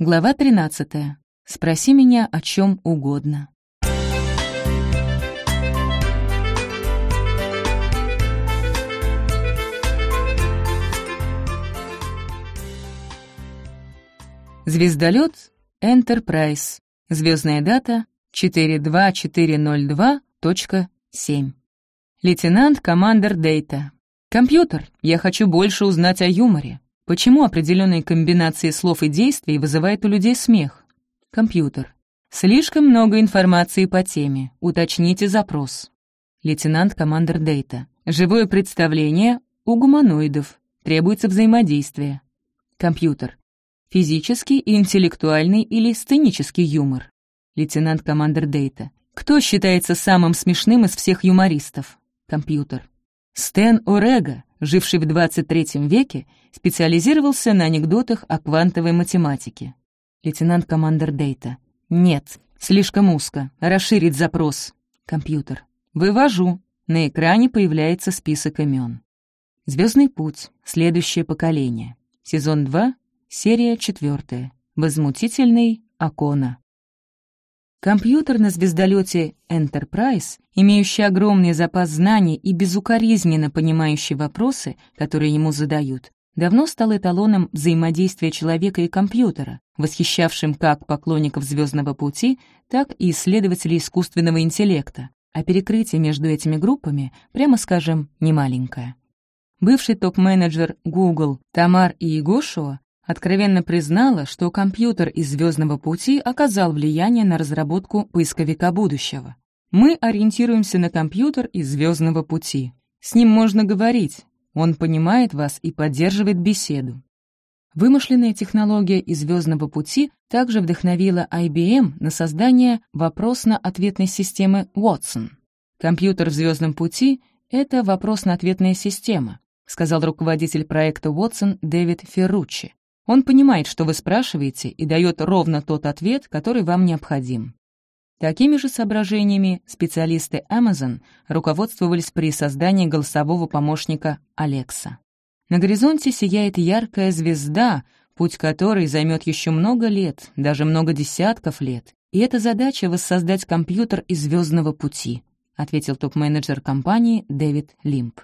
Глава 13. Спроси меня о чем угодно. Звездолет Enterprise. Звездная дата 42402.7. Лейтенант Командер Дейта. Компьютер, я хочу больше узнать о юморе. Почему определенные комбинации слов и действий вызывают у людей смех? Компьютер. Слишком много информации по теме. Уточните запрос. Лейтенант Командер Дейта. Живое представление у гуманоидов. Требуется взаимодействие. Компьютер. Физический и интеллектуальный или сценический юмор. Лейтенант Командер Дейта. Кто считается самым смешным из всех юмористов? Компьютер. Стэн Орега, живший в 23 веке, специализировался на анекдотах о квантовой математике. Лейтенант Командер Дейта. Нет, слишком узко. Расширить запрос. Компьютер. Вывожу. На экране появляется список имен. Звездный путь. Следующее поколение. Сезон 2. Серия 4. Возмутительный Акона. Компьютер на звездолете Enterprise, имеющий огромный запас знаний и безукоризненно понимающий вопросы, которые ему задают, давно стал эталоном взаимодействия человека и компьютера, восхищавшим как поклонников звездного пути, так и исследователей искусственного интеллекта, а перекрытие между этими группами, прямо скажем, немаленькое. Бывший топ-менеджер Google Тамар Иегошуа откровенно признала, что компьютер из «Звездного пути» оказал влияние на разработку поисковика будущего. Мы ориентируемся на компьютер из «Звездного пути». С ним можно говорить, он понимает вас и поддерживает беседу. Вымышленная технология из «Звездного пути» также вдохновила IBM на создание вопросно-ответной системы Watson. Компьютер в «Звездном пути» — это вопросно-ответная система, сказал руководитель проекта Watson Дэвид Ферруччи. Он понимает, что вы спрашиваете, и дает ровно тот ответ, который вам необходим. Такими же соображениями специалисты Amazon руководствовались при создании голосового помощника Alexa. На горизонте сияет яркая звезда, путь которой займет еще много лет, даже много десятков лет. И эта задача — воссоздать компьютер из звездного пути, ответил топ-менеджер компании Дэвид Лимп.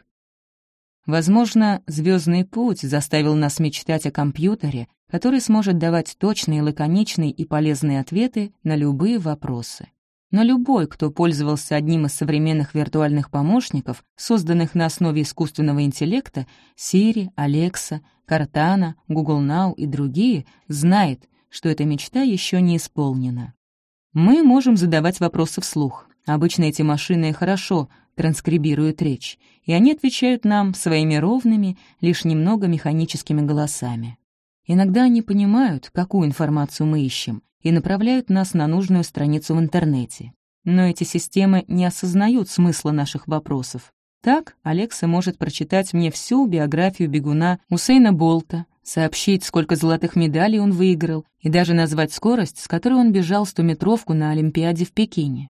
Возможно, звездный путь заставил нас мечтать о компьютере, который сможет давать точные, лаконичные и полезные ответы на любые вопросы. Но любой, кто пользовался одним из современных виртуальных помощников, созданных на основе искусственного интеллекта, Siri, Alexa, Cortana, Google Now и другие, знает, что эта мечта еще не исполнена. Мы можем задавать вопросы вслух. Обычно эти машины хорошо транскрибируют речь, и они отвечают нам своими ровными, лишь немного механическими голосами. Иногда они понимают, какую информацию мы ищем, и направляют нас на нужную страницу в интернете. Но эти системы не осознают смысла наших вопросов. Так, Алекса может прочитать мне всю биографию бегуна Усейна Болта, сообщить, сколько золотых медалей он выиграл, и даже назвать скорость, с которой он бежал стометровку на Олимпиаде в Пекине.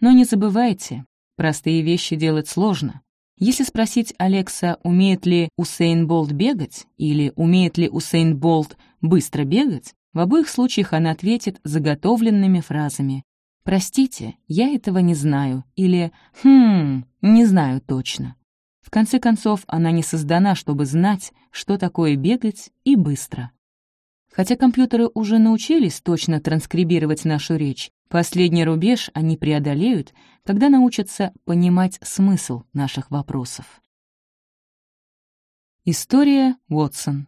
Но не забывайте, Простые вещи делать сложно. Если спросить Алекса, умеет ли Усейн Болт бегать, или умеет ли Усейн Болт быстро бегать, в обоих случаях она ответит заготовленными фразами. «Простите, я этого не знаю» или «Хм, не знаю точно». В конце концов, она не создана, чтобы знать, что такое бегать и быстро. Хотя компьютеры уже научились точно транскрибировать нашу речь, последний рубеж они преодолеют, когда научатся понимать смысл наших вопросов. История Уотсон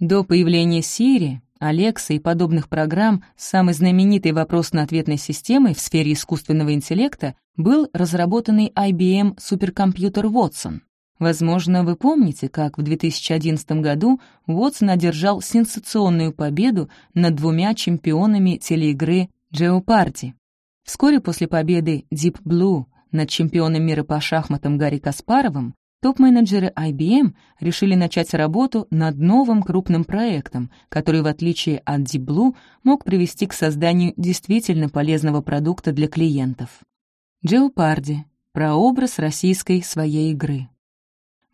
До появления Siri, Alexa и подобных программ самой знаменитой вопрос-на-ответной системой в сфере искусственного интеллекта был разработанный IBM суперкомпьютер Watson. Возможно, вы помните, как в 2011 году Уотсон одержал сенсационную победу над двумя чемпионами телеигры Jeopardy. Вскоре после победы Deep Blue над чемпионом мира по шахматам Гарри Каспаровым топ-менеджеры IBM решили начать работу над новым крупным проектом, который, в отличие от Deep Blue, мог привести к созданию действительно полезного продукта для клиентов. Jeopardy — прообраз российской своей игры.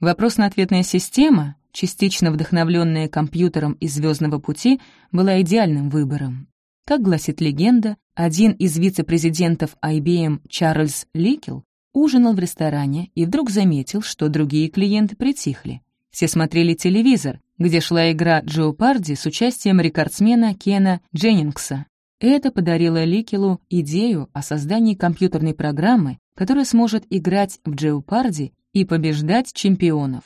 Вопрос-на-ответная система частично вдохновленная компьютером из «Звездного пути», была идеальным выбором. Как гласит легенда, один из вице-президентов IBM Чарльз Ликел ужинал в ресторане и вдруг заметил, что другие клиенты притихли. Все смотрели телевизор, где шла игра Джоупарди с участием рекордсмена Кена Дженнингса. Это подарило Ликелу идею о создании компьютерной программы, которая сможет играть в Джоупарди и побеждать чемпионов.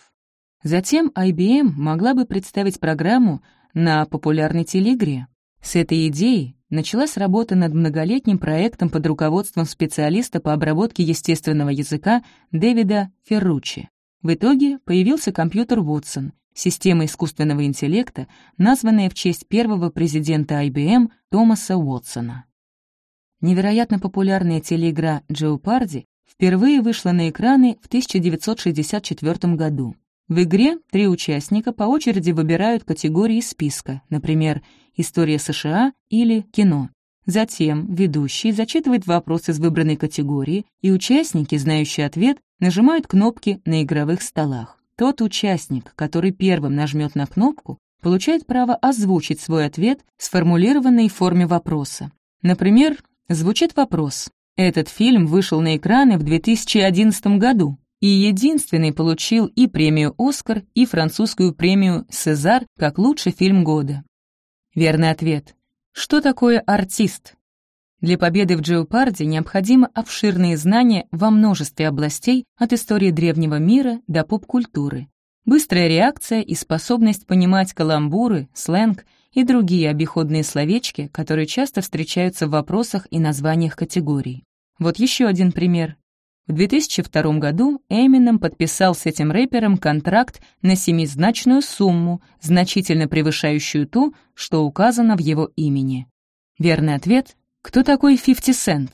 Затем IBM могла бы представить программу на популярной телеигре. С этой идеей началась работа над многолетним проектом под руководством специалиста по обработке естественного языка Дэвида Ферручи. В итоге появился компьютер Watson, система искусственного интеллекта, названная в честь первого президента IBM Томаса Уотсона. Невероятно популярная телеигра «Джеопарди» впервые вышла на экраны в 1964 году. В игре три участника по очереди выбирают категории списка, например, «История США» или «Кино». Затем ведущий зачитывает вопрос из выбранной категории, и участники, знающие ответ, нажимают кнопки на игровых столах. Тот участник, который первым нажмет на кнопку, получает право озвучить свой ответ, сформулированный в форме вопроса. Например, звучит вопрос «Этот фильм вышел на экраны в 2011 году и единственный получил и премию «Оскар», и французскую премию «Сезар» как лучший фильм года». Верный ответ. Что такое артист? Для победы в Джеопарде необходимы обширные знания во множестве областей от истории древнего мира до поп-культуры, быстрая реакция и способность понимать каламбуры, сленг и другие обиходные словечки, которые часто встречаются в вопросах и названиях категорий. Вот еще один пример. В 2002 году Эминем подписал с этим рэпером контракт на семизначную сумму, значительно превышающую ту, что указано в его имени. Верный ответ кто такой 50 Cent?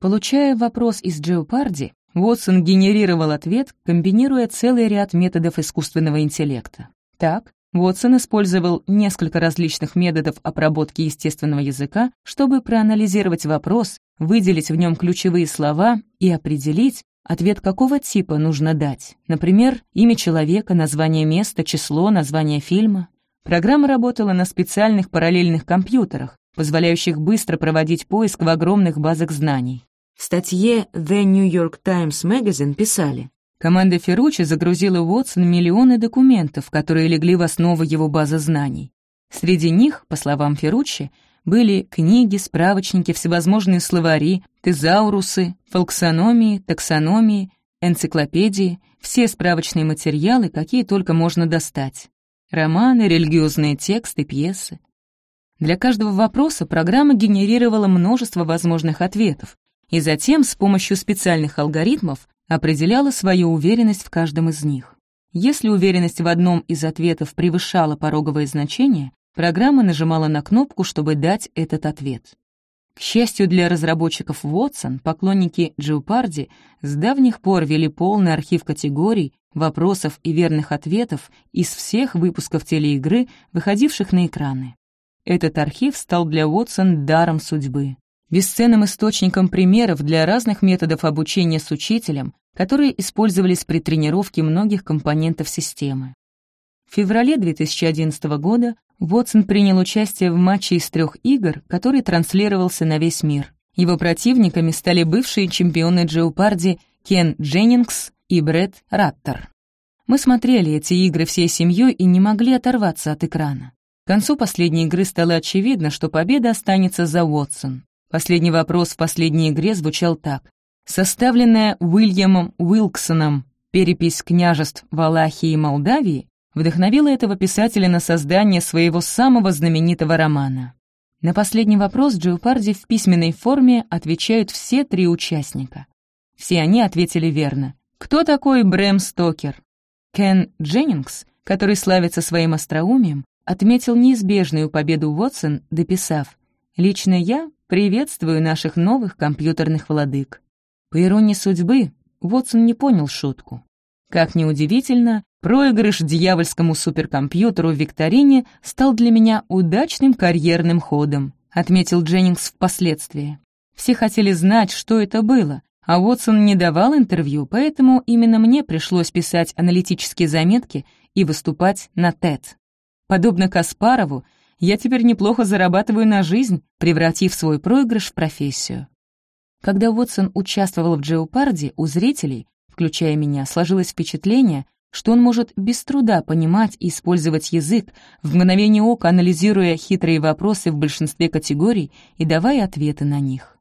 Получая вопрос из Джеопарди, Уотсон генерировал ответ, комбинируя целый ряд методов искусственного интеллекта. Так, Уотсон использовал несколько различных методов обработки естественного языка, чтобы проанализировать вопрос, выделить в нем ключевые слова и определить, ответ какого типа нужно дать. Например, имя человека, название места, число, название фильма. Программа работала на специальных параллельных компьютерах, позволяющих быстро проводить поиск в огромных базах знаний. В статье The New York Times Magazine писали, команда Ферручи загрузила Уотсон миллионы документов, которые легли в основу его базы знаний. Среди них, по словам Ферручи, были книги, справочники, всевозможные словари, тезаурусы, фолксономии, таксономии, энциклопедии, все справочные материалы, какие только можно достать. Романы, религиозные тексты, пьесы. Для каждого вопроса программа генерировала множество возможных ответов и затем с помощью специальных алгоритмов определяла свою уверенность в каждом из них. Если уверенность в одном из ответов превышала пороговое значение, программа нажимала на кнопку, чтобы дать этот ответ. К счастью для разработчиков Watson, поклонники Джеопарди с давних пор вели полный архив категорий, вопросов и верных ответов из всех выпусков телеигры, выходивших на экраны. Этот архив стал для Уотсон даром судьбы, бесценным источником примеров для разных методов обучения с учителем, которые использовались при тренировке многих компонентов системы. В феврале 2011 года Уотсон принял участие в матче из трех игр, который транслировался на весь мир. Его противниками стали бывшие чемпионы Джеопарди Кен Дженнингс и Брэд Раттер. Мы смотрели эти игры всей семьей и не могли оторваться от экрана. К концу последней игры стало очевидно, что победа останется за Уотсон. Последний вопрос в последней игре звучал так. Составленная Уильямом Уилксоном перепись княжеств Валахии и Молдавии вдохновила этого писателя на создание своего самого знаменитого романа. На последний вопрос Джеопарди в письменной форме отвечают все три участника. Все они ответили верно. Кто такой Брэм Стокер? Кен Дженнингс, который славится своим остроумием, отметил неизбежную победу Уотсон, дописав «Лично я приветствую наших новых компьютерных владык». По иронии судьбы, Уотсон не понял шутку. Как ни удивительно, проигрыш дьявольскому суперкомпьютеру в викторине стал для меня удачным карьерным ходом, отметил Дженнингс впоследствии. Все хотели знать, что это было, а Уотсон не давал интервью, поэтому именно мне пришлось писать аналитические заметки и выступать на TED. Подобно Каспарову, я теперь неплохо зарабатываю на жизнь, превратив свой проигрыш в профессию. Когда Уотсон участвовал в «Джеопарде», у зрителей, включая меня, сложилось впечатление, что он может без труда понимать и использовать язык, в мгновение ока анализируя хитрые вопросы в большинстве категорий и давая ответы на них.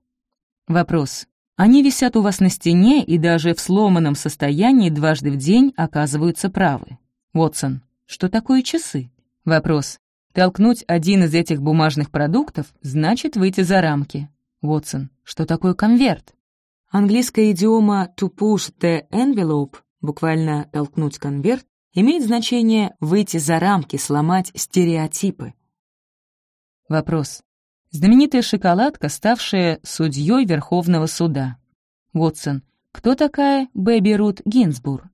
Вопрос. Они висят у вас на стене и даже в сломанном состоянии дважды в день оказываются правы. Уотсон. Что такое часы? Вопрос. Толкнуть один из этих бумажных продуктов значит выйти за рамки. Уотсон. Что такое конверт? Английская идиома «to push the envelope» буквально «толкнуть конверт», имеет значение «выйти за рамки», сломать стереотипы. Вопрос. Знаменитая шоколадка, ставшая судьей Верховного суда. Вотсон. Кто такая Бэби Рут Гинзбур?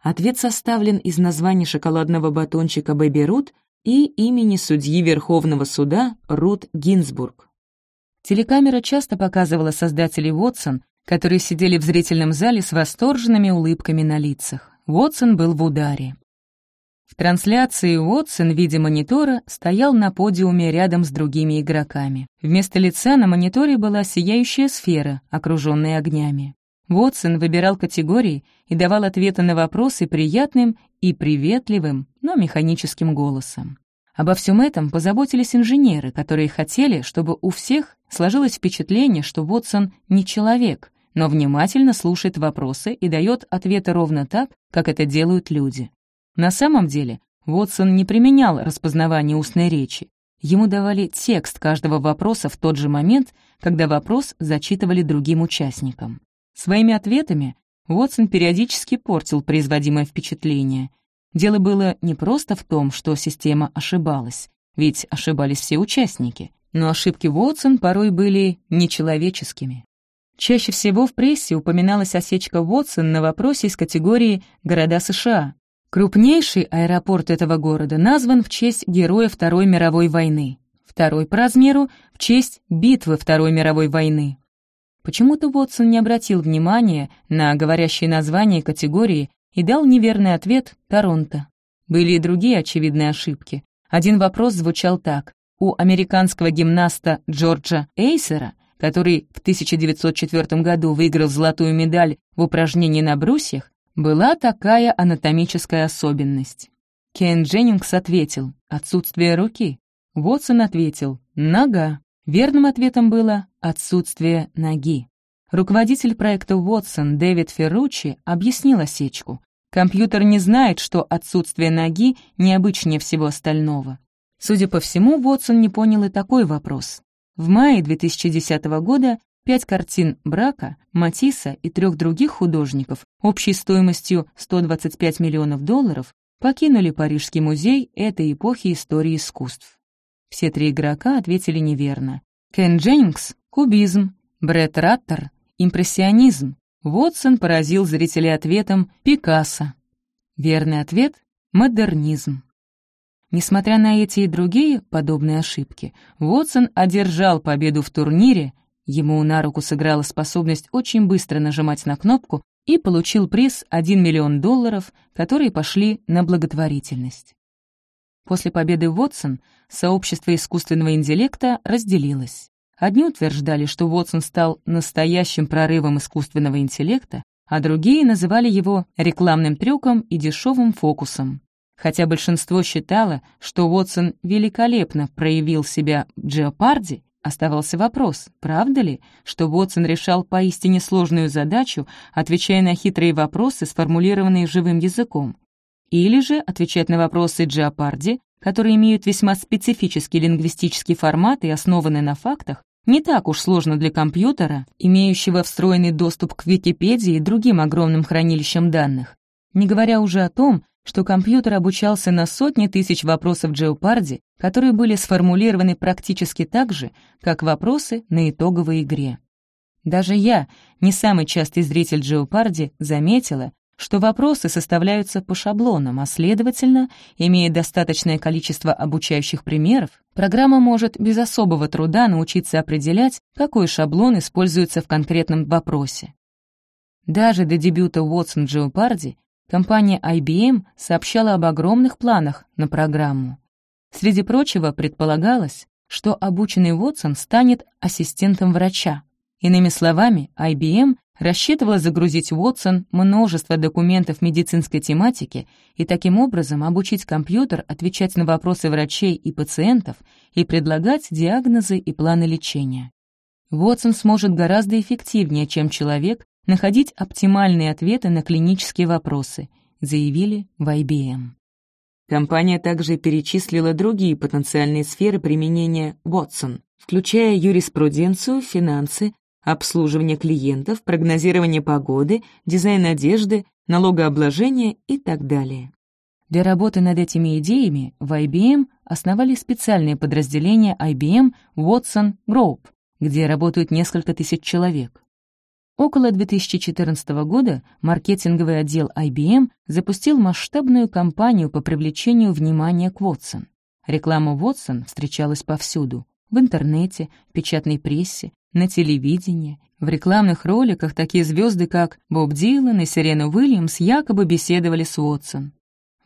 Ответ составлен из названия шоколадного батончика Бэби Рут и имени судьи Верховного суда Рут Гинзбург. Телекамера часто показывала создателей Вотсон, которые сидели в зрительном зале с восторженными улыбками на лицах. Уотсон был в ударе. В трансляции Уотсон в виде монитора стоял на подиуме рядом с другими игроками. Вместо лица на мониторе была сияющая сфера, окруженная огнями. Уотсон выбирал категории и давал ответы на вопросы приятным и приветливым, но механическим голосом. Обо всем этом позаботились инженеры, которые хотели, чтобы у всех сложилось впечатление, что Уотсон не человек, но внимательно слушает вопросы и дает ответы ровно так, как это делают люди. На самом деле, Вотсон не применял распознавание устной речи. Ему давали текст каждого вопроса в тот же момент, когда вопрос зачитывали другим участникам. Своими ответами Вотсон периодически портил производимое впечатление. Дело было не просто в том, что система ошибалась, ведь ошибались все участники, но ошибки Вотсон порой были нечеловеческими. Чаще всего в прессе упоминалась осечка Уотсон на вопросе из категории «Города США». Крупнейший аэропорт этого города назван в честь героя Второй мировой войны, второй по размеру — в честь битвы Второй мировой войны. Почему-то Уотсон не обратил внимания на говорящие названия категории и дал неверный ответ «Торонто». Были и другие очевидные ошибки. Один вопрос звучал так. У американского гимнаста Джорджа Эйсера — который в 1904 году выиграл золотую медаль в упражнении на брусьях, была такая анатомическая особенность. Кен Дженнингс ответил «отсутствие руки». Вотсон ответил «нога». Верным ответом было «отсутствие ноги». Руководитель проекта Watson Дэвид Ферручи объяснил осечку. Компьютер не знает, что отсутствие ноги необычнее всего остального. Судя по всему, Вотсон не понял и такой вопрос. В мае 2010 года пять картин Брака, Матисса и трех других художников общей стоимостью 125 миллионов долларов покинули Парижский музей этой эпохи истории искусств. Все три игрока ответили неверно. Кен Дженнингс — кубизм, Брэд Раттер — импрессионизм, Вотсон поразил зрителей ответом «Пикассо». Верный ответ — модернизм. Несмотря на эти и другие подобные ошибки, Вотсон одержал победу в турнире, ему на руку сыграла способность очень быстро нажимать на кнопку и получил приз 1 миллион долларов, которые пошли на благотворительность. После победы Вотсон сообщество искусственного интеллекта разделилось. Одни утверждали, что Вотсон стал настоящим прорывом искусственного интеллекта, а другие называли его рекламным трюком и дешевым фокусом. Хотя большинство считало, что Уотсон великолепно проявил себя в Джеопарде, оставался вопрос, правда ли, что Уотсон решал поистине сложную задачу, отвечая на хитрые вопросы, сформулированные живым языком. Или же отвечать на вопросы Джеопарди, которые имеют весьма специфический лингвистический формат и основаны на фактах, не так уж сложно для компьютера, имеющего встроенный доступ к Википедии и другим огромным хранилищам данных. Не говоря уже о том, что компьютер обучался на сотни тысяч вопросов Джеопарди, которые были сформулированы практически так же, как вопросы на итоговой игре. Даже я, не самый частый зритель Джеопарди, заметила, что вопросы составляются по шаблонам, а следовательно, имея достаточное количество обучающих примеров, программа может без особого труда научиться определять, какой шаблон используется в конкретном вопросе. Даже до дебюта Уотсон Джеопарди компания IBM сообщала об огромных планах на программу. Среди прочего предполагалось, что обученный Вотсон станет ассистентом врача. Иными словами, IBM рассчитывала загрузить Вотсон множество документов медицинской тематики и таким образом обучить компьютер отвечать на вопросы врачей и пациентов и предлагать диагнозы и планы лечения. Вотсон сможет гораздо эффективнее, чем человек, находить оптимальные ответы на клинические вопросы, заявили в IBM. Компания также перечислила другие потенциальные сферы применения Watson, включая юриспруденцию, финансы, обслуживание клиентов, прогнозирование погоды, дизайн одежды, налогообложение и так далее. Для работы над этими идеями в IBM основали специальное подразделение IBM Watson Group, где работают несколько тысяч человек. Около 2014 года маркетинговый отдел IBM запустил масштабную кампанию по привлечению внимания к Watson. Реклама Watson встречалась повсюду — в интернете, в печатной прессе, на телевидении. В рекламных роликах такие звезды, как Боб Дилан и Сирена Уильямс, якобы беседовали с Watson.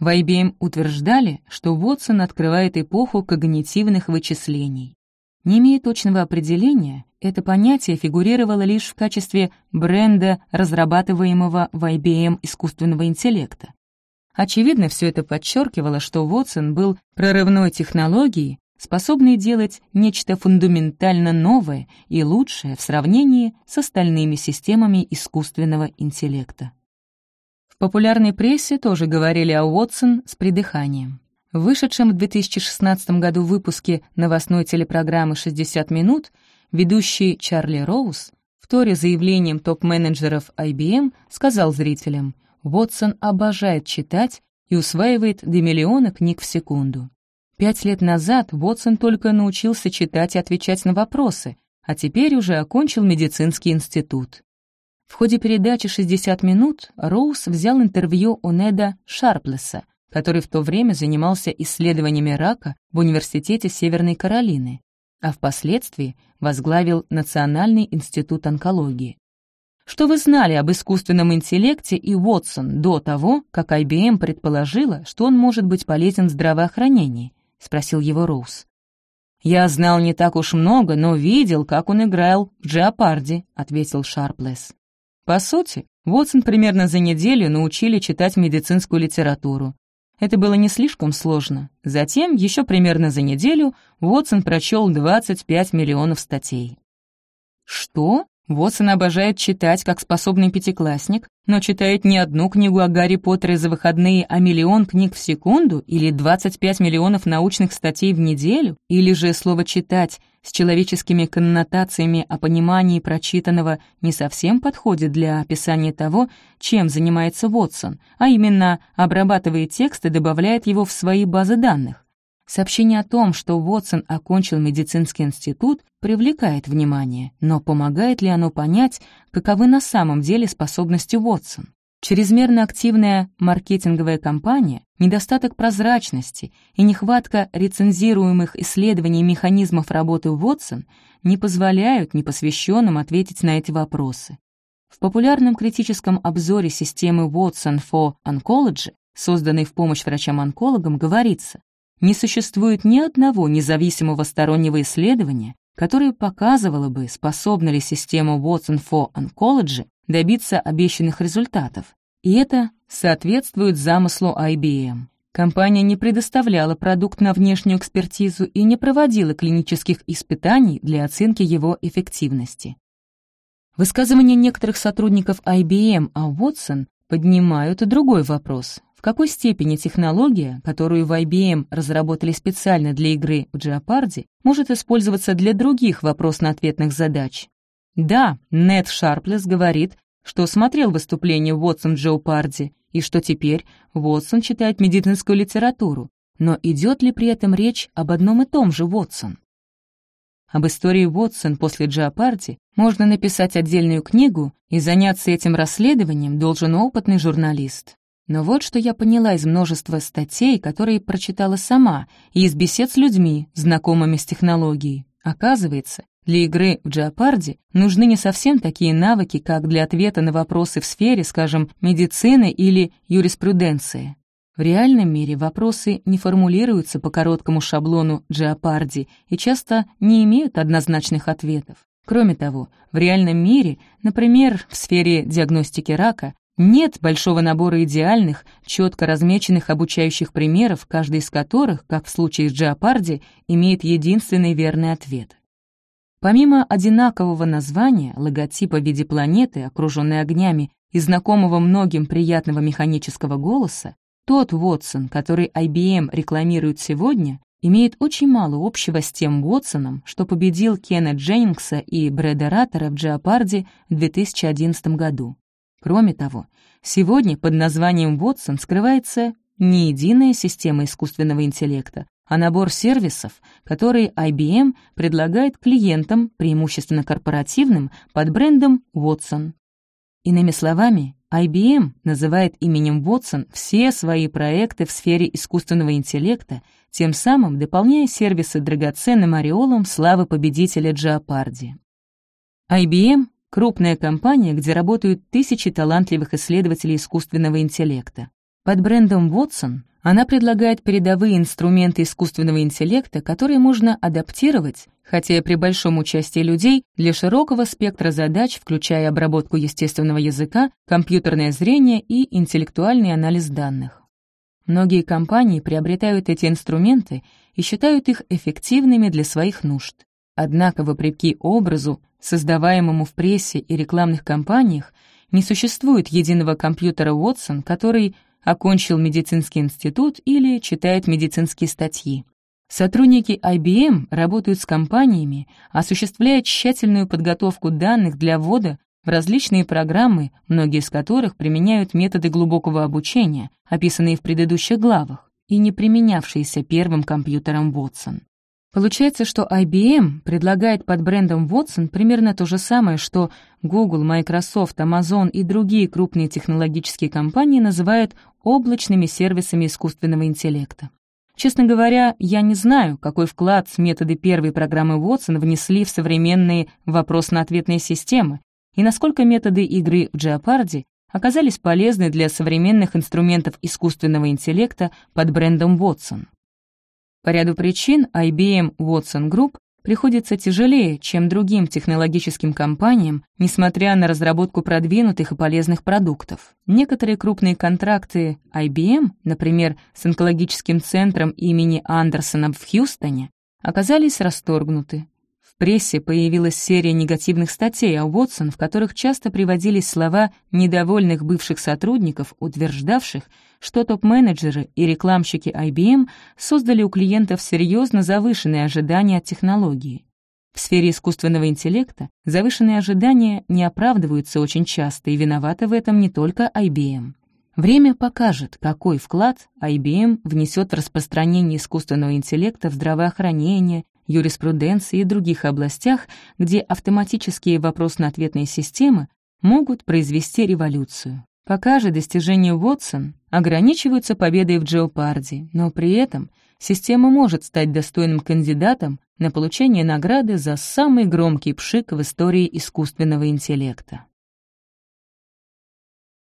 В IBM утверждали, что Watson открывает эпоху когнитивных вычислений. Не имея точного определения, это понятие фигурировало лишь в качестве бренда разрабатываемого в IBM искусственного интеллекта. Очевидно, все это подчеркивало, что Вотсон был прорывной технологией, способной делать нечто фундаментально новое и лучшее в сравнении с остальными системами искусственного интеллекта. В популярной прессе тоже говорили о Уотсон с придыханием. В вышедшем в 2016 году выпуске новостной телепрограммы «60 минут» ведущий Чарли Роуз, вторя заявлением топ-менеджеров IBM, сказал зрителям, «Вотсон обожает читать и усваивает до миллиона книг в секунду. Пять лет назад Вотсон только научился читать и отвечать на вопросы, а теперь уже окончил медицинский институт. В ходе передачи «60 минут» Роуз взял интервью у Неда Шарплеса, который в то время занимался исследованиями рака в Университете Северной Каролины, а впоследствии возглавил Национальный институт онкологии. Что вы знали об искусственном интеллекте и Уотсон до того, как IBM предположила, что он может быть полезен в здравоохранении? — спросил его Роуз. «Я знал не так уж много, но видел, как он играл в Джеопарде», — ответил Шарплес. По сути, Уотсон примерно за неделю научили читать медицинскую литературу, это было не слишком сложно. Затем, еще примерно за неделю, Уотсон прочел 25 миллионов статей. Что? Вотсон обожает читать, как способный пятиклассник, но читает не одну книгу о Гарри Поттере за выходные, а миллион книг в секунду или 25 миллионов научных статей в неделю, или же слово «читать» с человеческими коннотациями о понимании прочитанного не совсем подходит для описания того, чем занимается Вотсон, а именно обрабатывает текст и добавляет его в свои базы данных. Сообщение о том, что Уотсон окончил медицинский институт, привлекает внимание, но помогает ли оно понять, каковы на самом деле способности Уотсон? Чрезмерно активная маркетинговая кампания, недостаток прозрачности и нехватка рецензируемых исследований механизмов работы Уотсон не позволяют непосвященным ответить на эти вопросы. В популярном критическом обзоре системы Watson for Oncology, созданной в помощь врачам-онкологам, говорится, не существует ни одного независимого стороннего исследования, которое показывало бы, способна ли система Watson for Oncology добиться обещанных результатов. И это соответствует замыслу IBM. Компания не предоставляла продукт на внешнюю экспертизу и не проводила клинических испытаний для оценки его эффективности. Высказывания некоторых сотрудников IBM о Watson поднимают и другой вопрос. В какой степени технология, которую в IBM разработали специально для игры в Jeopardy, может использоваться для других вопрос-ответных задач? Да, Нед Шарплес говорит, что смотрел выступление Уотсон Джоупарди и что теперь Уотсон читает медицинскую литературу, но идет ли при этом речь об одном и том же Уотсон? Об истории Уотсон после Джоупарди можно написать отдельную книгу, и заняться этим расследованием должен опытный журналист. Но вот что я поняла из множества статей, которые прочитала сама, и из бесед с людьми, знакомыми с технологией. Оказывается, Для игры в Джеопарде нужны не совсем такие навыки, как для ответа на вопросы в сфере, скажем, медицины или юриспруденции. В реальном мире вопросы не формулируются по короткому шаблону Джеопарди и часто не имеют однозначных ответов. Кроме того, в реальном мире, например, в сфере диагностики рака, нет большого набора идеальных, четко размеченных обучающих примеров, каждый из которых, как в случае с Джеопарди, имеет единственный верный ответ. Помимо одинакового названия, логотипа в виде планеты, окруженной огнями, и знакомого многим приятного механического голоса, тот Вотсон, который IBM рекламирует сегодня, имеет очень мало общего с тем Уотсоном, что победил Кена Дженнингса и Брэда Раттера в Джеопарде в 2011 году. Кроме того, сегодня под названием Вотсон скрывается не единая система искусственного интеллекта, а набор сервисов, которые IBM предлагает клиентам, преимущественно корпоративным, под брендом Watson. Иными словами, IBM называет именем Watson все свои проекты в сфере искусственного интеллекта, тем самым дополняя сервисы драгоценным ореолом славы победителя Джеопарди. IBM — крупная компания, где работают тысячи талантливых исследователей искусственного интеллекта. Под брендом Watson она предлагает передовые инструменты искусственного интеллекта, которые можно адаптировать, хотя и при большом участии людей, для широкого спектра задач, включая обработку естественного языка, компьютерное зрение и интеллектуальный анализ данных. Многие компании приобретают эти инструменты и считают их эффективными для своих нужд. Однако, вопреки образу, создаваемому в прессе и рекламных кампаниях, не существует единого компьютера Watson, который окончил медицинский институт или читает медицинские статьи. Сотрудники IBM работают с компаниями, осуществляя тщательную подготовку данных для ввода в различные программы, многие из которых применяют методы глубокого обучения, описанные в предыдущих главах, и не применявшиеся первым компьютером Watson. Получается, что IBM предлагает под брендом Watson примерно то же самое, что Google, Microsoft, Amazon и другие крупные технологические компании называют облачными сервисами искусственного интеллекта. Честно говоря, я не знаю, какой вклад методы первой программы Watson внесли в современные вопрос-на-ответные системы и насколько методы игры в Jeopardy оказались полезны для современных инструментов искусственного интеллекта под брендом Watson. По ряду причин IBM Watson Group приходится тяжелее, чем другим технологическим компаниям, несмотря на разработку продвинутых и полезных продуктов. Некоторые крупные контракты IBM, например, с онкологическим центром имени Андерсона в Хьюстоне, оказались расторгнуты прессе появилась серия негативных статей о Уотсон, в которых часто приводились слова недовольных бывших сотрудников, утверждавших, что топ-менеджеры и рекламщики IBM создали у клиентов серьезно завышенные ожидания от технологии. В сфере искусственного интеллекта завышенные ожидания не оправдываются очень часто, и виновата в этом не только IBM. Время покажет, какой вклад IBM внесет в распространение искусственного интеллекта в здравоохранение, юриспруденции и других областях, где автоматические вопрос-на-ответные системы могут произвести революцию. Пока же достижения Уотсон ограничиваются победой в Джеопарде, но при этом система может стать достойным кандидатом на получение награды за самый громкий пшик в истории искусственного интеллекта.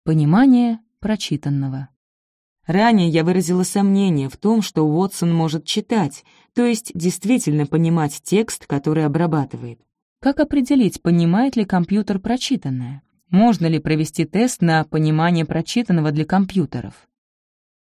Понимание прочитанного. Ранее я выразила сомнение в том, что Уотсон может читать, то есть действительно понимать текст, который обрабатывает. Как определить, понимает ли компьютер прочитанное? Можно ли провести тест на понимание прочитанного для компьютеров?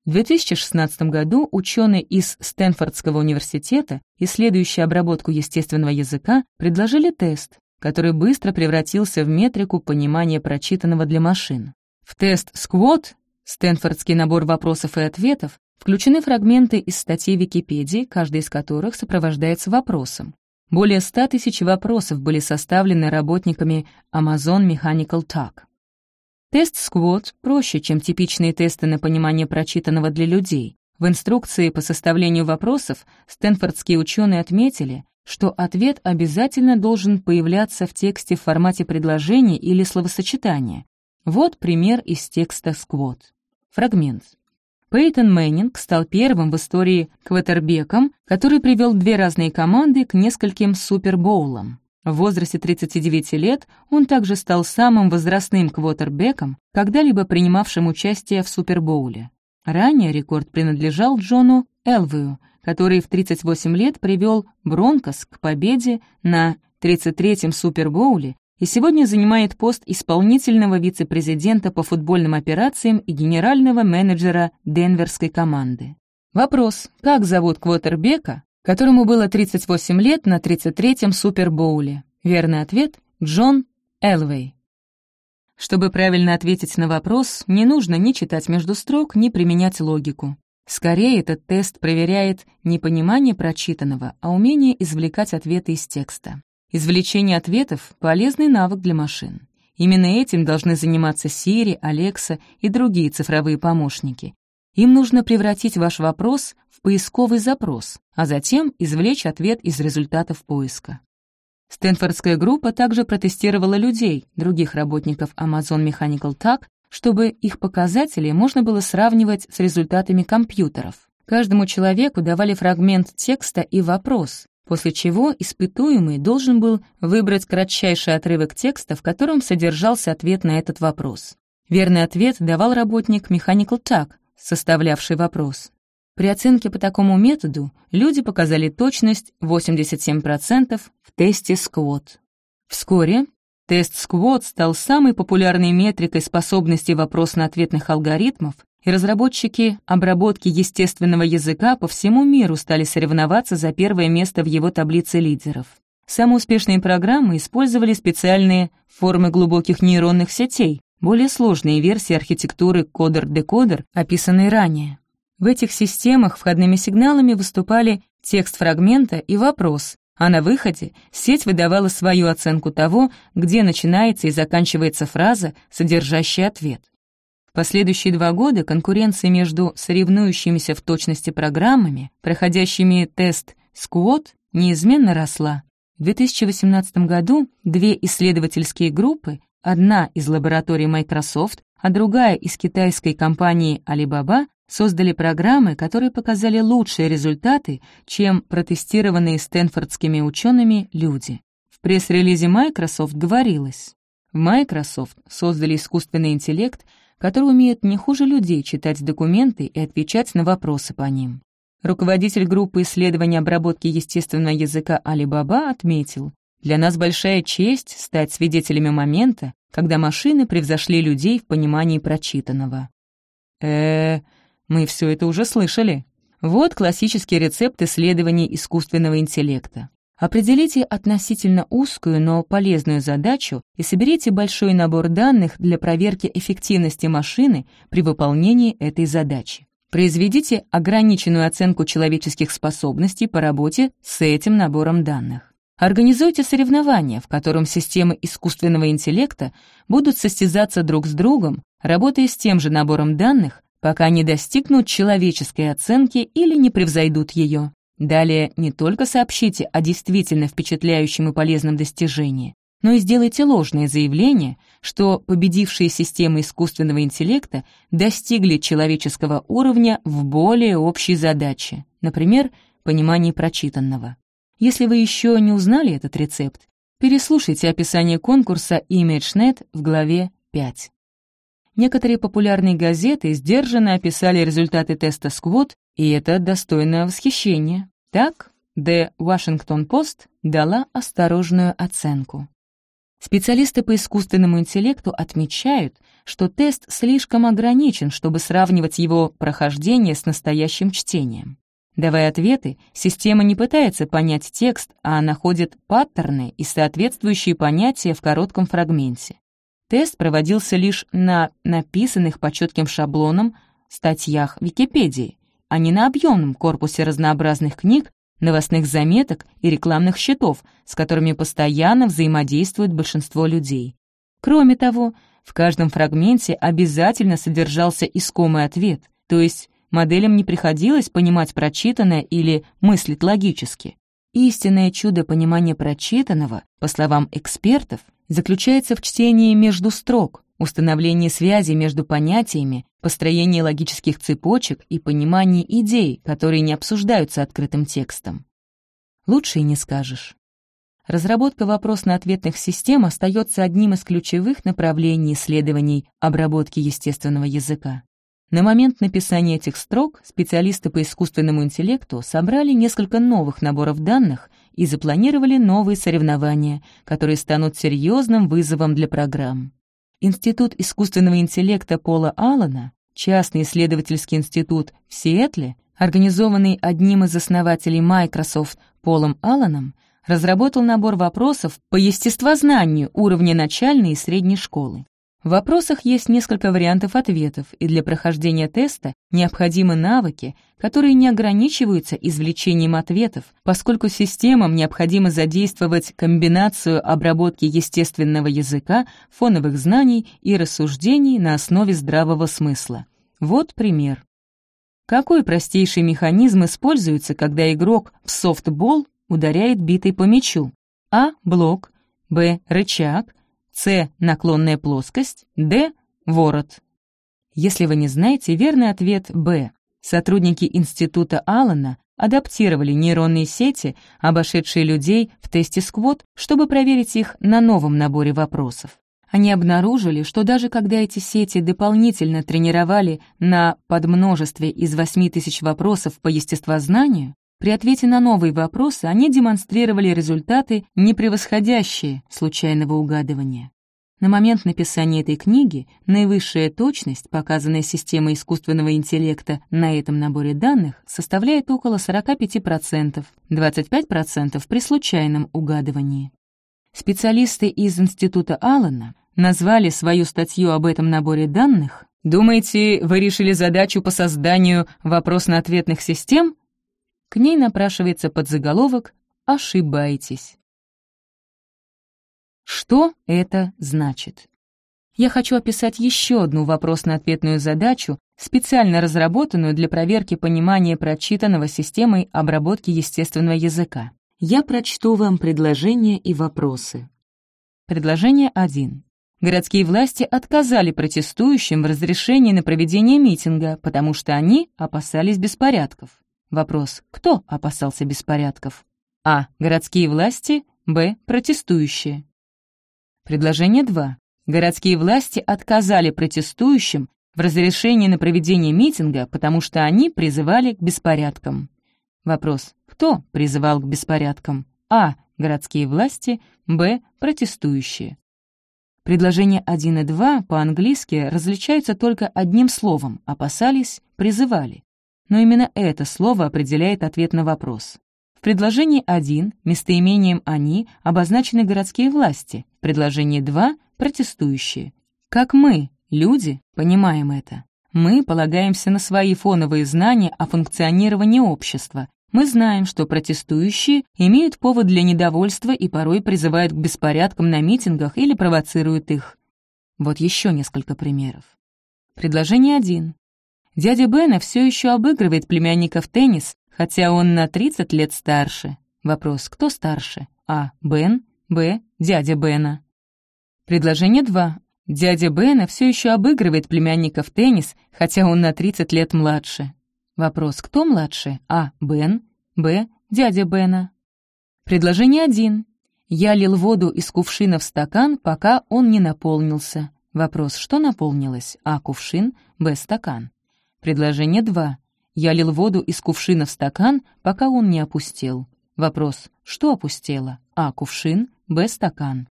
В 2016 году ученые из Стэнфордского университета, исследующие обработку естественного языка, предложили тест, который быстро превратился в метрику понимания прочитанного для машин. В тест Squat Стэнфордский набор вопросов и ответов включены фрагменты из статей Википедии, каждый из которых сопровождается вопросом. Более 100 тысяч вопросов были составлены работниками Amazon Mechanical Turk. Тест SQuAD проще, чем типичные тесты на понимание прочитанного для людей. В инструкции по составлению вопросов стэнфордские ученые отметили, что ответ обязательно должен появляться в тексте в формате предложения или словосочетания. Вот пример из текста SQuAD. Фрагмент. Пейтон Мэннинг стал первым в истории квотербеком, который привел две разные команды к нескольким супербоулам. В возрасте 39 лет он также стал самым возрастным квотербеком, когда-либо принимавшим участие в Супербоуле. Ранее рекорд принадлежал Джону Элвию, который в 38 лет привел Бронкос к победе на 33-м Супербоуле и сегодня занимает пост исполнительного вице-президента по футбольным операциям и генерального менеджера денверской команды. Вопрос, как зовут квотербека, которому было 38 лет на 33-м Супербоуле? Верный ответ — Джон Элвей. Чтобы правильно ответить на вопрос, не нужно ни читать между строк, ни применять логику. Скорее, этот тест проверяет не понимание прочитанного, а умение извлекать ответы из текста. Извлечение ответов — полезный навык для машин. Именно этим должны заниматься Siri, Alexa и другие цифровые помощники. Им нужно превратить ваш вопрос в поисковый запрос, а затем извлечь ответ из результатов поиска. Стэнфордская группа также протестировала людей, других работников Amazon Mechanical Turk, чтобы их показатели можно было сравнивать с результатами компьютеров. Каждому человеку давали фрагмент текста и вопрос, после чего испытуемый должен был выбрать кратчайший отрывок текста, в котором содержался ответ на этот вопрос. Верный ответ давал работник Mechanical Tag, составлявший вопрос. При оценке по такому методу люди показали точность 87% в тесте Squat. Вскоре тест Squat стал самой популярной метрикой способности вопрос-на-ответных алгоритмов, и разработчики обработки естественного языка по всему миру стали соревноваться за первое место в его таблице лидеров. Самые успешные программы использовали специальные формы глубоких нейронных сетей, более сложные версии архитектуры кодер-декодер, описанные ранее. В этих системах входными сигналами выступали текст фрагмента и вопрос, а на выходе сеть выдавала свою оценку того, где начинается и заканчивается фраза, содержащая ответ. Последующие два года конкуренция между соревнующимися в точности программами, проходящими тест Squad, неизменно росла. В 2018 году две исследовательские группы, одна из лабораторий Microsoft, а другая из китайской компании Alibaba, создали программы, которые показали лучшие результаты, чем протестированные стэнфордскими учеными люди. В пресс-релизе Microsoft говорилось, в Microsoft создали искусственный интеллект, который умеет не хуже людей читать документы и отвечать на вопросы по ним. Руководитель группы исследования обработки естественного языка Алибаба отметил, «Для нас большая честь стать свидетелями момента, когда машины превзошли людей в понимании прочитанного». э мы все это уже слышали. Вот классический рецепт исследований искусственного интеллекта. Определите относительно узкую, но полезную задачу и соберите большой набор данных для проверки эффективности машины при выполнении этой задачи. Произведите ограниченную оценку человеческих способностей по работе с этим набором данных. Организуйте соревнования, в котором системы искусственного интеллекта будут состязаться друг с другом, работая с тем же набором данных, пока не достигнут человеческой оценки или не превзойдут ее. Далее не только сообщите о действительно впечатляющем и полезном достижении, но и сделайте ложное заявление, что победившие системы искусственного интеллекта достигли человеческого уровня в более общей задаче, например, понимании прочитанного. Если вы еще не узнали этот рецепт, переслушайте описание конкурса ImageNet в главе 5. Некоторые популярные газеты сдержанно описали результаты теста Сквот и это достойно восхищения. Так, The Washington Post дала осторожную оценку. Специалисты по искусственному интеллекту отмечают, что тест слишком ограничен, чтобы сравнивать его прохождение с настоящим чтением. Давая ответы, система не пытается понять текст, а находит паттерны и соответствующие понятия в коротком фрагменте. Тест проводился лишь на написанных по четким шаблонам статьях Википедии, а не на объемном корпусе разнообразных книг, новостных заметок и рекламных счетов, с которыми постоянно взаимодействует большинство людей. Кроме того, в каждом фрагменте обязательно содержался искомый ответ, то есть моделям не приходилось понимать прочитанное или мыслить логически. Истинное чудо понимания прочитанного, по словам экспертов, заключается в чтении между строк, установление связи между понятиями, построение логических цепочек и понимание идей, которые не обсуждаются открытым текстом. Лучше и не скажешь. разработка вопросно-ответных систем остается одним из ключевых направлений исследований обработки естественного языка. На момент написания этих строк специалисты по искусственному интеллекту собрали несколько новых наборов данных и запланировали новые соревнования, которые станут серьезным вызовом для программ. Институт искусственного интеллекта Пола Аллена, частный исследовательский институт в Сиэтле, организованный одним из основателей Microsoft Полом Алленом, разработал набор вопросов по естествознанию уровня начальной и средней школы. В вопросах есть несколько вариантов ответов, и для прохождения теста необходимы навыки, которые не ограничиваются извлечением ответов, поскольку системам необходимо задействовать комбинацию обработки естественного языка, фоновых знаний и рассуждений на основе здравого смысла. Вот пример. Какой простейший механизм используется, когда игрок в софтбол ударяет битой по мячу? А. Блок. Б. Рычаг. С — наклонная плоскость, Д — ворот. Если вы не знаете, верный ответ — Б. Сотрудники Института Аллена адаптировали нейронные сети, обошедшие людей в тесте Сквот, чтобы проверить их на новом наборе вопросов. Они обнаружили, что даже когда эти сети дополнительно тренировали на подмножестве из 8 тысяч вопросов по естествознанию, при ответе на новые вопросы они демонстрировали результаты, не превосходящие случайного угадывания. На момент написания этой книги наивысшая точность, показанная системой искусственного интеллекта на этом наборе данных, составляет около 45%, 25% при случайном угадывании. Специалисты из Института Аллена назвали свою статью об этом наборе данных «Думаете, вы решили задачу по созданию вопрос-на-ответных систем?» К ней напрашивается подзаголовок «Ошибаетесь». Что это значит? Я хочу описать еще одну вопрос-на-ответную задачу, специально разработанную для проверки понимания прочитанного системой обработки естественного языка. Я прочту вам предложения и вопросы. Предложение 1. Городские власти отказали протестующим в разрешении на проведение митинга, потому что они опасались беспорядков. Вопрос «Кто опасался беспорядков?» А. Городские власти. Б. Протестующие. Предложение 2. Городские власти отказали протестующим в разрешении на проведение митинга, потому что они призывали к беспорядкам. Вопрос «Кто призывал к беспорядкам?» А. Городские власти. Б. Протестующие. Предложения 1 и 2 по-английски различаются только одним словом «опасались», «призывали» но именно это слово определяет ответ на вопрос. В предложении 1 местоимением «они» обозначены городские власти, в предложении 2 — протестующие. Как мы, люди, понимаем это? Мы полагаемся на свои фоновые знания о функционировании общества. Мы знаем, что протестующие имеют повод для недовольства и порой призывают к беспорядкам на митингах или провоцируют их. Вот еще несколько примеров. Предложение 1. Дядя Бена все еще обыгрывает племянника в теннис, хотя он на 30 лет старше. Вопрос, кто старше? А. Бен. Б. Дядя Бена. Предложение 2. Дядя Бена все еще обыгрывает племянника в теннис, хотя он на 30 лет младше. Вопрос, кто младше? А. Бен. Б. Дядя Бена. Предложение 1. Я лил воду из кувшина в стакан, пока он не наполнился. Вопрос, что наполнилось? А. Кувшин. Б. Стакан. Предложение 2. Я лил воду из кувшина в стакан, пока он не опустел. Вопрос. Что опустело? А. Кувшин. Б. Стакан.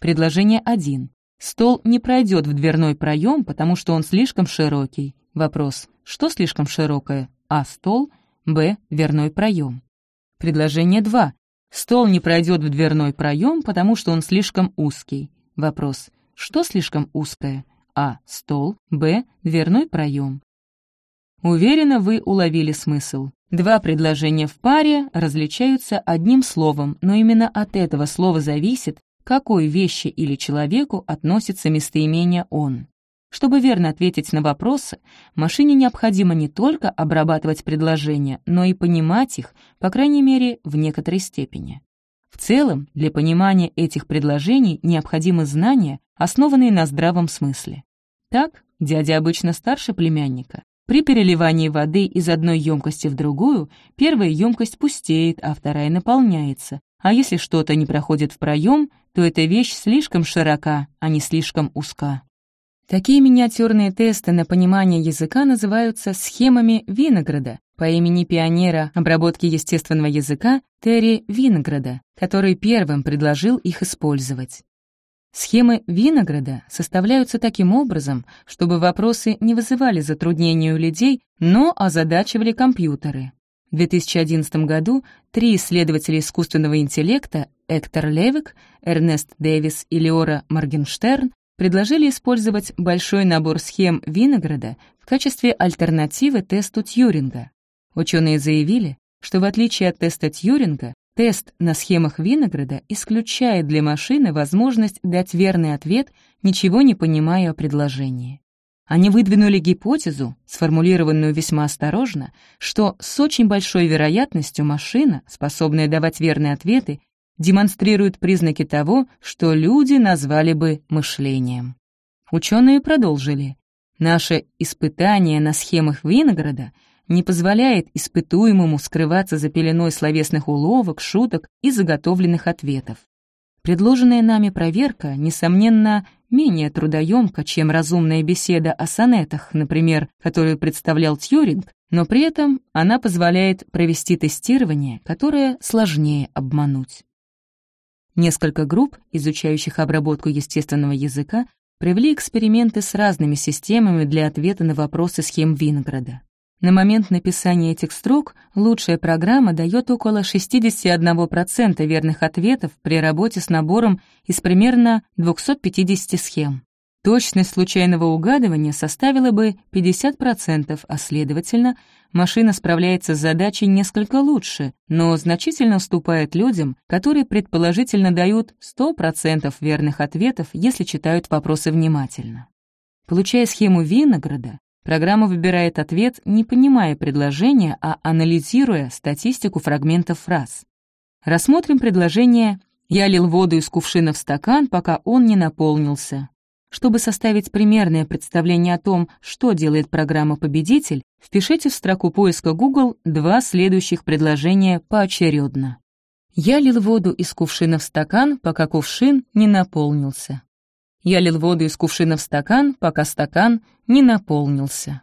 Предложение 1. Стол не пройдет в дверной проем, потому что он слишком широкий. Вопрос. Что слишком широкое? А. Стол. Б. Дверной проем. Предложение 2. Стол не пройдет в дверной проем, потому что он слишком узкий. Вопрос. Что слишком узкое? А. Стол. Б. Дверной проем. Уверена, вы уловили смысл. Два предложения в паре различаются одним словом, но именно от этого слова зависит, какой вещи или человеку относится местоимение «он». Чтобы верно ответить на вопросы, машине необходимо не только обрабатывать предложения, но и понимать их, по крайней мере, в некоторой степени. В целом, для понимания этих предложений необходимы знания, основанные на здравом смысле. Так, дядя обычно старше племянника, при переливании воды из одной емкости в другую первая емкость пустеет, а вторая наполняется, а если что-то не проходит в проем, то эта вещь слишком широка, а не слишком узка. Такие миниатюрные тесты на понимание языка называются схемами Винограда по имени пионера обработки естественного языка Терри Винограда, который первым предложил их использовать. Схемы Винограда составляются таким образом, чтобы вопросы не вызывали затруднений у людей, но озадачивали компьютеры. В 2011 году три исследователя искусственного интеллекта Эктор Левик, Эрнест Дэвис и Леора Моргенштерн предложили использовать большой набор схем Винограда в качестве альтернативы тесту Тьюринга. Ученые заявили, что в отличие от теста Тьюринга, тест на схемах Винограда исключает для машины возможность дать верный ответ, ничего не понимая о предложении. Они выдвинули гипотезу, сформулированную весьма осторожно, что с очень большой вероятностью машина, способная давать верные ответы, демонстрирует признаки того, что люди назвали бы мышлением. Ученые продолжили. Наше испытание на схемах Винограда не позволяет испытуемому скрываться за пеленой словесных уловок, шуток и заготовленных ответов. Предложенная нами проверка, несомненно, менее трудоемка, чем разумная беседа о сонетах, например, которую представлял Тьюринг, но при этом она позволяет провести тестирование, которое сложнее обмануть. Несколько групп, изучающих обработку естественного языка, провели эксперименты с разными системами для ответа на вопросы схем Винограда. На момент написания этих строк лучшая программа дает около 61% верных ответов при работе с набором из примерно 250 схем. Точность случайного угадывания составила бы 50%, а следовательно, машина справляется с задачей несколько лучше, но значительно уступает людям, которые предположительно дают 100% верных ответов, если читают вопросы внимательно. Получая схему Винограда, Программа выбирает ответ, не понимая предложения, а анализируя статистику фрагментов фраз. Рассмотрим предложение «Я лил воду из кувшина в стакан, пока он не наполнился». Чтобы составить примерное представление о том, что делает программа «Победитель», впишите в строку поиска Google два следующих предложения поочередно. «Я лил воду из кувшина в стакан, пока кувшин не наполнился». Я лил воду из кувшина в стакан, пока стакан не наполнился.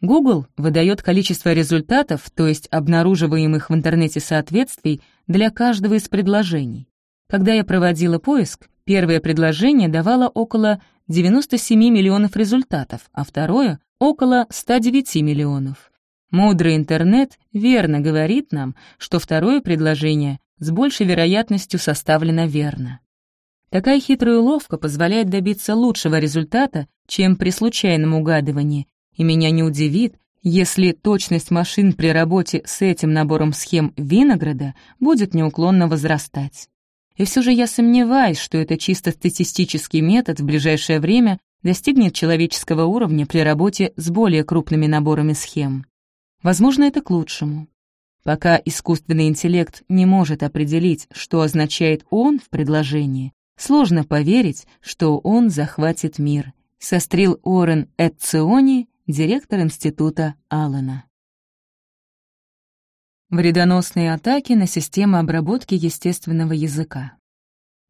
Google выдает количество результатов, то есть обнаруживаемых в интернете соответствий, для каждого из предложений. Когда я проводила поиск, первое предложение давало около 97 миллионов результатов, а второе — около 109 миллионов. Мудрый интернет верно говорит нам, что второе предложение с большей вероятностью составлено верно. Такая хитрая уловка позволяет добиться лучшего результата, чем при случайном угадывании, и меня не удивит, если точность машин при работе с этим набором схем Винограда будет неуклонно возрастать. И все же я сомневаюсь, что это чисто статистический метод в ближайшее время достигнет человеческого уровня при работе с более крупными наборами схем. Возможно, это к лучшему. Пока искусственный интеллект не может определить, что означает «он» в предложении, Сложно поверить, что он захватит мир, сострил Орен Эцциони, директор института Аллена. Вредоносные атаки на системы обработки естественного языка.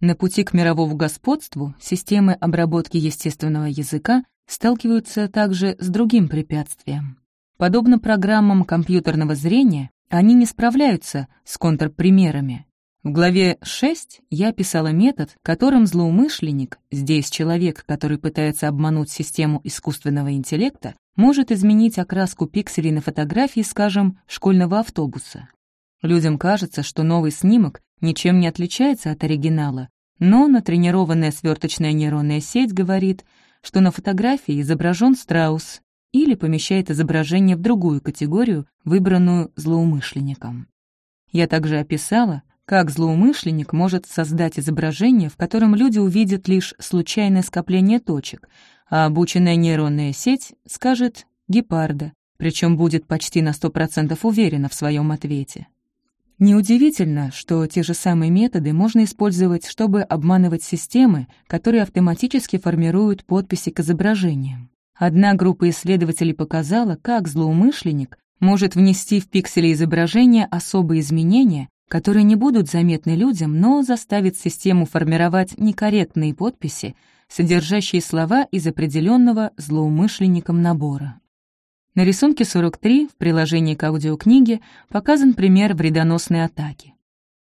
На пути к мировому господству системы обработки естественного языка сталкиваются также с другим препятствием. Подобно программам компьютерного зрения, они не справляются с контрпримерами, в главе 6 я описала метод, которым злоумышленник, здесь человек, который пытается обмануть систему искусственного интеллекта, может изменить окраску пикселей на фотографии, скажем, школьного автобуса. Людям кажется, что новый снимок ничем не отличается от оригинала, но натренированная сверточная нейронная сеть говорит, что на фотографии изображен страус или помещает изображение в другую категорию, выбранную злоумышленником. Я также описала, как злоумышленник может создать изображение, в котором люди увидят лишь случайное скопление точек, а обученная нейронная сеть скажет «гепарда», причем будет почти на 100% уверена в своем ответе. Неудивительно, что те же самые методы можно использовать, чтобы обманывать системы, которые автоматически формируют подписи к изображениям. Одна группа исследователей показала, как злоумышленник может внести в пиксели изображения особые изменения, которые не будут заметны людям, но заставят систему формировать некорректные подписи, содержащие слова из определенного злоумышленником набора. На рисунке 43 в приложении к аудиокниге показан пример вредоносной атаки.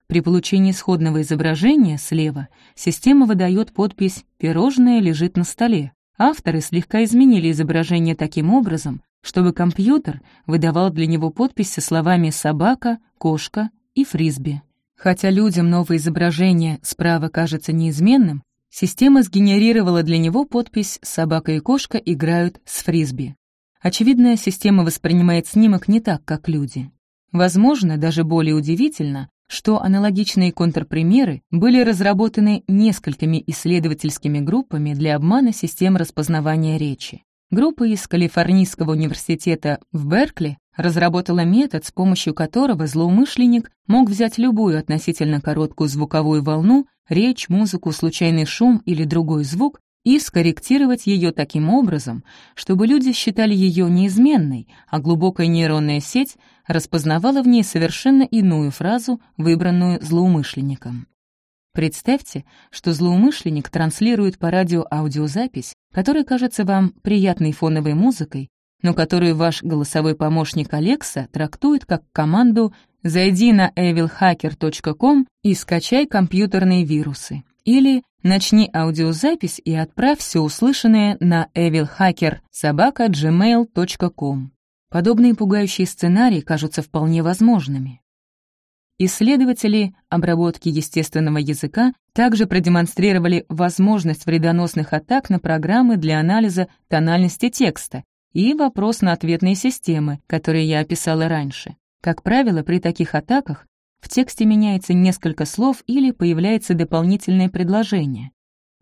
При получении исходного изображения слева система выдает подпись «Пирожное лежит на столе». Авторы слегка изменили изображение таким образом, чтобы компьютер выдавал для него подпись со словами «собака», «кошка» и «фрисби». Хотя людям новое изображение справа кажется неизменным, система сгенерировала для него подпись «собака и кошка играют с фрисби». Очевидно, система воспринимает снимок не так, как люди. Возможно, даже более удивительно, что аналогичные контрпримеры были разработаны несколькими исследовательскими группами для обмана систем распознавания речи. Группа из Калифорнийского университета в Беркли разработала метод, с помощью которого злоумышленник мог взять любую относительно короткую звуковую волну, речь, музыку, случайный шум или другой звук и скорректировать ее таким образом, чтобы люди считали ее неизменной, а глубокая нейронная сеть распознавала в ней совершенно иную фразу, выбранную злоумышленником. Представьте, что злоумышленник транслирует по радио аудиозапись, которая кажется вам приятной фоновой музыкой, но которую ваш голосовой помощник Алекса трактует как команду «Зайди на evilhacker.com и скачай компьютерные вирусы» или Начни аудиозапись и отправь все услышанное на evilhacker.gmail.com. Подобные пугающие сценарии кажутся вполне возможными. Исследователи обработки естественного языка также продемонстрировали возможность вредоносных атак на программы для анализа тональности текста и вопрос-на-ответные системы, которые я описала раньше. Как правило, при таких атаках в тексте меняется несколько слов или появляется дополнительное предложение.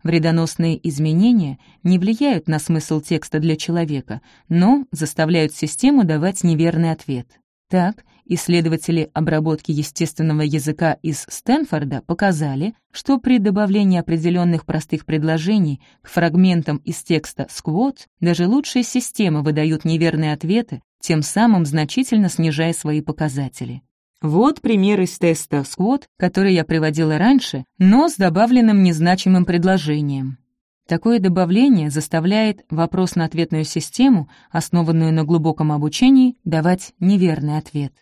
Вредоносные изменения не влияют на смысл текста для человека, но заставляют систему давать неверный ответ. Так, исследователи обработки естественного языка из Стэнфорда показали, что при добавлении определенных простых предложений к фрагментам из текста «squat» даже лучшие системы выдают неверные ответы, тем самым значительно снижая свои показатели. Вот пример из теста SWOT, который я приводила раньше, но с добавленным незначимым предложением. Такое добавление заставляет вопрос-на-ответную систему, основанную на глубоком обучении, давать неверный ответ.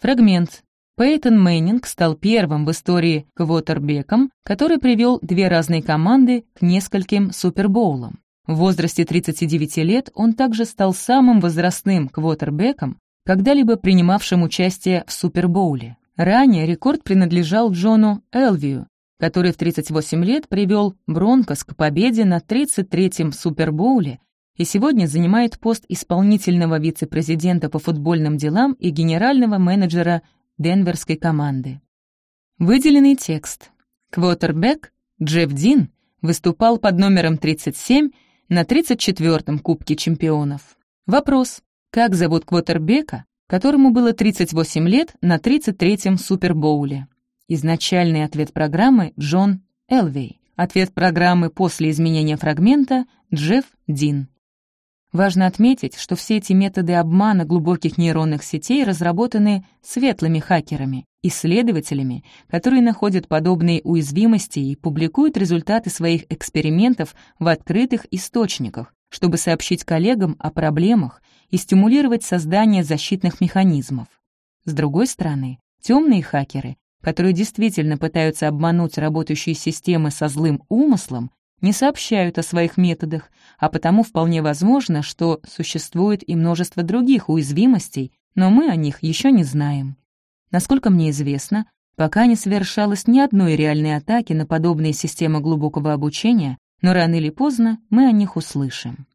Фрагмент. Пейтон Мэннинг стал первым в истории квотербеком, который привел две разные команды к нескольким супербоулам. В возрасте 39 лет он также стал самым возрастным квотербеком, когда-либо принимавшим участие в Супербоуле. Ранее рекорд принадлежал Джону Элвию, который в 38 лет привел Бронкос к победе на 33-м Супербоуле и сегодня занимает пост исполнительного вице-президента по футбольным делам и генерального менеджера денверской команды. Выделенный текст. Квотербек Джефф Дин выступал под номером 37 на 34-м Кубке чемпионов. Вопрос. Как зовут квотербека, которому было 38 лет на 33-м Супербоуле? Изначальный ответ программы — Джон Элвей. Ответ программы после изменения фрагмента — Джефф Дин. Важно отметить, что все эти методы обмана глубоких нейронных сетей разработаны светлыми хакерами, исследователями, которые находят подобные уязвимости и публикуют результаты своих экспериментов в открытых источниках, чтобы сообщить коллегам о проблемах и стимулировать создание защитных механизмов. С другой стороны, темные хакеры, которые действительно пытаются обмануть работающие системы со злым умыслом, не сообщают о своих методах, а потому вполне возможно, что существует и множество других уязвимостей, но мы о них еще не знаем. Насколько мне известно, пока не совершалось ни одной реальной атаки на подобные системы глубокого обучения, но рано или поздно мы о них услышим.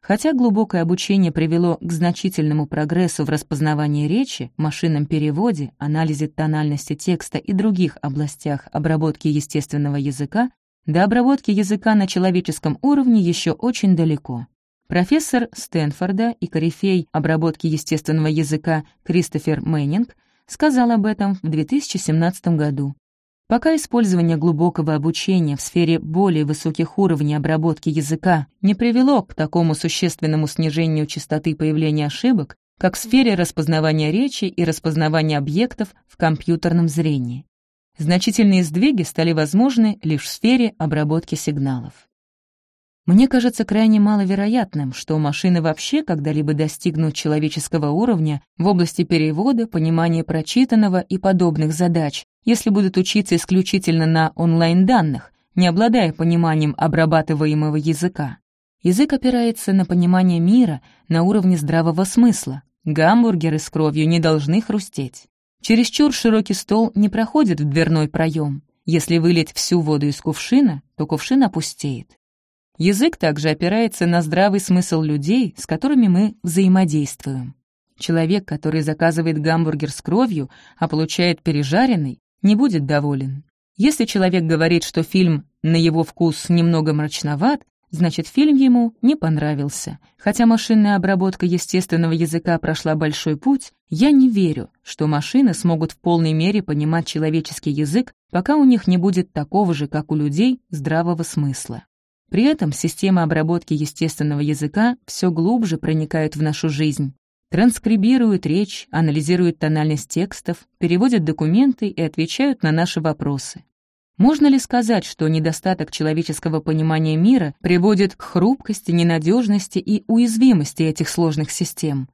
Хотя глубокое обучение привело к значительному прогрессу в распознавании речи, машинном переводе, анализе тональности текста и других областях обработки естественного языка, до обработки языка на человеческом уровне еще очень далеко. Профессор Стэнфорда и корифей обработки естественного языка Кристофер Мэннинг сказал об этом в 2017 году. Пока использование глубокого обучения в сфере более высоких уровней обработки языка не привело к такому существенному снижению частоты появления ошибок, как в сфере распознавания речи и распознавания объектов в компьютерном зрении. Значительные сдвиги стали возможны лишь в сфере обработки сигналов. Мне кажется крайне маловероятным, что машины вообще когда-либо достигнут человеческого уровня в области перевода, понимания прочитанного и подобных задач, если будут учиться исключительно на онлайн-данных, не обладая пониманием обрабатываемого языка. Язык опирается на понимание мира на уровне здравого смысла. Гамбургеры с кровью не должны хрустеть. Чересчур широкий стол не проходит в дверной проем. Если вылить всю воду из кувшина, то кувшин опустеет. Язык также опирается на здравый смысл людей, с которыми мы взаимодействуем. Человек, который заказывает гамбургер с кровью, а получает пережаренный, не будет доволен. Если человек говорит, что фильм на его вкус немного мрачноват, значит, фильм ему не понравился. Хотя машинная обработка естественного языка прошла большой путь, я не верю, что машины смогут в полной мере понимать человеческий язык, пока у них не будет такого же, как у людей, здравого смысла. При этом система обработки естественного языка все глубже проникает в нашу жизнь. Транскрибирует речь, анализирует тональность текстов, переводит документы и отвечают на наши вопросы. Можно ли сказать, что недостаток человеческого понимания мира приводит к хрупкости, ненадежности и уязвимости этих сложных систем?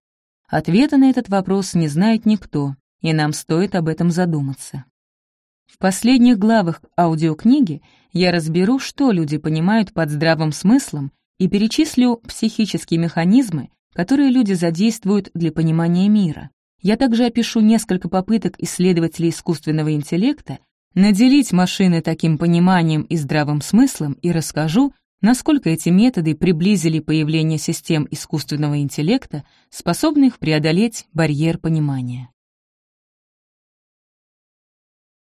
Ответа на этот вопрос не знает никто, и нам стоит об этом задуматься. В последних главах аудиокниги я разберу, что люди понимают под здравым смыслом и перечислю психические механизмы, которые люди задействуют для понимания мира. Я также опишу несколько попыток исследователей искусственного интеллекта наделить машины таким пониманием и здравым смыслом и расскажу, насколько эти методы приблизили появление систем искусственного интеллекта, способных преодолеть барьер понимания.